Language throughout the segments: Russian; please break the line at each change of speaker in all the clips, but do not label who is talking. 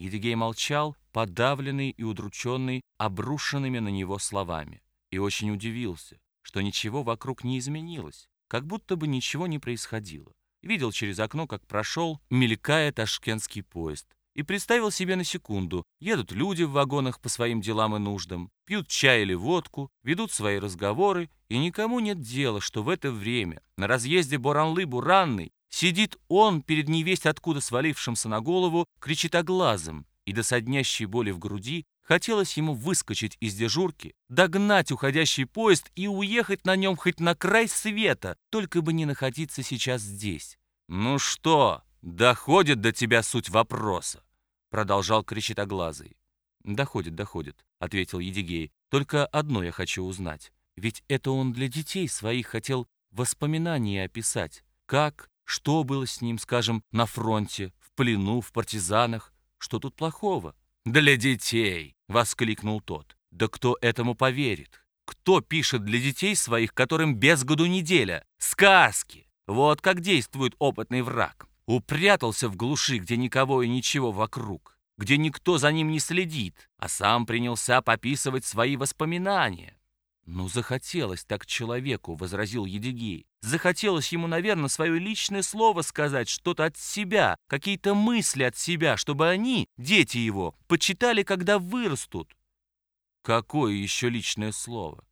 Едигей молчал, подавленный и удрученный обрушенными на него словами, и очень удивился, что ничего вокруг не изменилось, как будто бы ничего не происходило. Видел через окно, как прошел, мелькая ташкентский поезд, и представил себе на секунду, едут люди в вагонах по своим делам и нуждам, пьют чай или водку, ведут свои разговоры, и никому нет дела, что в это время на разъезде Боранлы-Буранный сидит он перед невесть откуда свалившимся на голову, кричит оглазом, и до соднящей боли в груди хотелось ему выскочить из дежурки, догнать уходящий поезд и уехать на нем хоть на край света, только бы не находиться сейчас здесь. «Ну что?» «Доходит до тебя суть вопроса», — продолжал кричитоглазый. «Доходит, доходит», — ответил Едигей. «Только одно я хочу узнать. Ведь это он для детей своих хотел воспоминания описать. Как, что было с ним, скажем, на фронте, в плену, в партизанах. Что тут плохого?» «Для детей!» — воскликнул тот. «Да кто этому поверит? Кто пишет для детей своих, которым без году неделя? Сказки! Вот как действует опытный враг. Упрятался в глуши, где никого и ничего вокруг, где никто за ним не следит, а сам принялся пописывать свои воспоминания. «Ну, захотелось так человеку», — возразил Едигей. «Захотелось ему, наверное, свое личное слово сказать, что-то от себя, какие-то мысли от себя, чтобы они, дети его, почитали, когда вырастут». «Какое еще личное слово?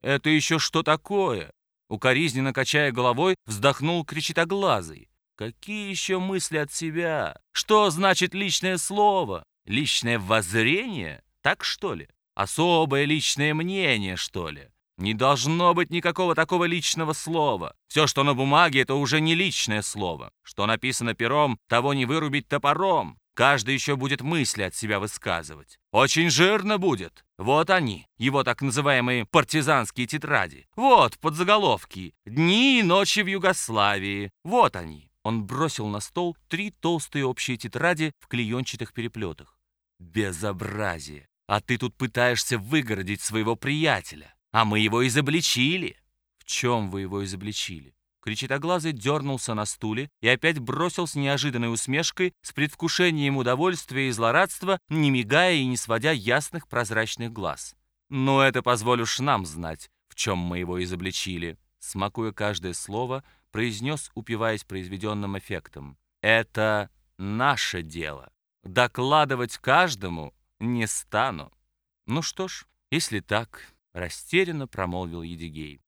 Это еще что такое?» Укоризненно качая головой, вздохнул кричитоглазый. Какие еще мысли от себя? Что значит личное слово? Личное воззрение? Так что ли? Особое личное мнение, что ли? Не должно быть никакого такого личного слова. Все, что на бумаге, это уже не личное слово. Что написано пером, того не вырубить топором. Каждый еще будет мысли от себя высказывать. Очень жирно будет. Вот они, его так называемые партизанские тетради. Вот подзаголовки «Дни и ночи в Югославии». Вот они. Он бросил на стол три толстые общие тетради в клеенчатых переплетах. «Безобразие! А ты тут пытаешься выгородить своего приятеля, а мы его изобличили!» «В чем вы его изобличили?» Кричитоглазый дернулся на стуле и опять бросил с неожиданной усмешкой, с предвкушением удовольствия и злорадства, не мигая и не сводя ясных прозрачных глаз. «Но это позволишь нам знать, в чем мы его изобличили». Смакуя каждое слово, произнес, упиваясь произведенным эффектом. «Это наше дело. Докладывать каждому не стану». «Ну что ж, если так», — растерянно промолвил Едигей.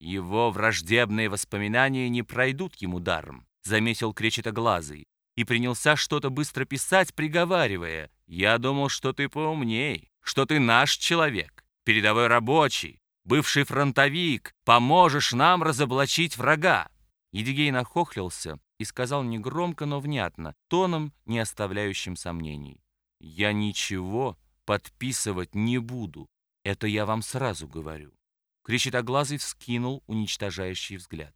«Его враждебные воспоминания не пройдут ему даром», — заметил кречетоглазый, и принялся что-то быстро писать, приговаривая. «Я думал, что ты поумней, что ты наш человек, передовой рабочий, бывший фронтовик, поможешь нам разоблачить врага. Едигей нахохлился и сказал негромко, но внятно, тоном, не оставляющим сомнений. «Я ничего подписывать не буду. Это я вам сразу говорю». Крещитоглазый вскинул уничтожающий взгляд.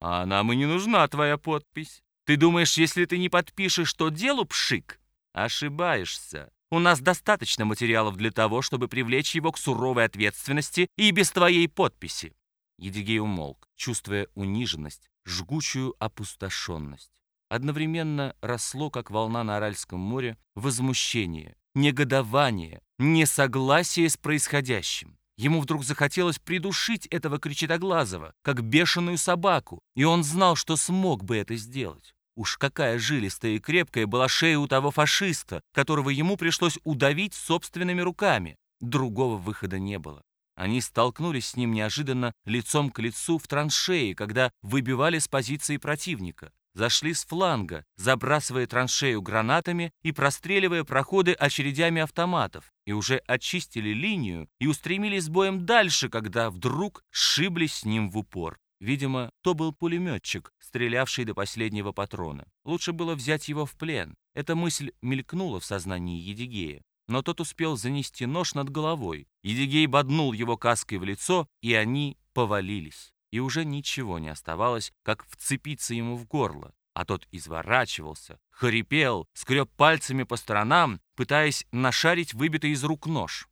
«А нам и не нужна твоя подпись. Ты думаешь, если ты не подпишешь, то делу пшик? Ошибаешься. У нас достаточно материалов для того, чтобы привлечь его к суровой ответственности и без твоей подписи». Едигей умолк, чувствуя униженность, жгучую опустошенность. Одновременно росло, как волна на Аральском море, возмущение, негодование, несогласие с происходящим. Ему вдруг захотелось придушить этого кричитоглазого, как бешеную собаку, и он знал, что смог бы это сделать. Уж какая жилистая и крепкая была шея у того фашиста, которого ему пришлось удавить собственными руками. Другого выхода не было. Они столкнулись с ним неожиданно лицом к лицу в траншеи, когда выбивали с позиции противника. Зашли с фланга, забрасывая траншею гранатами и простреливая проходы очередями автоматов, и уже очистили линию и устремились с боем дальше, когда вдруг сшиблись с ним в упор. Видимо, то был пулеметчик, стрелявший до последнего патрона. Лучше было взять его в плен. Эта мысль мелькнула в сознании Едигея но тот успел занести нож над головой. Едигей боднул его каской в лицо, и они повалились. И уже ничего не оставалось, как вцепиться ему в горло. А тот изворачивался, хрипел, скреб пальцами по сторонам, пытаясь нашарить выбитый из рук нож.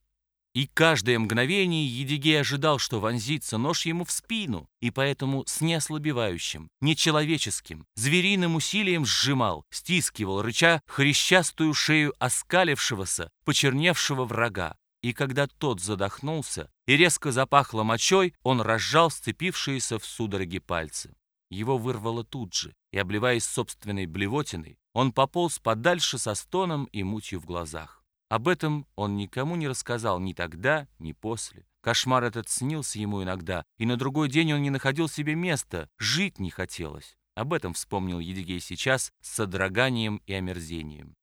И каждое мгновение Едигей ожидал, что вонзится нож ему в спину, и поэтому с неослабевающим, нечеловеческим, звериным усилием сжимал, стискивал, рыча хрящастую шею оскалившегося, почерневшего врага. И когда тот задохнулся и резко запахло мочой, он разжал сцепившиеся в судороге пальцы. Его вырвало тут же, и, обливаясь собственной блевотиной, он пополз подальше со стоном и мутью в глазах. Об этом он никому не рассказал ни тогда, ни после. Кошмар этот снился ему иногда, и на другой день он не находил себе места, жить не хотелось. Об этом вспомнил Едигей сейчас с содроганием и омерзением.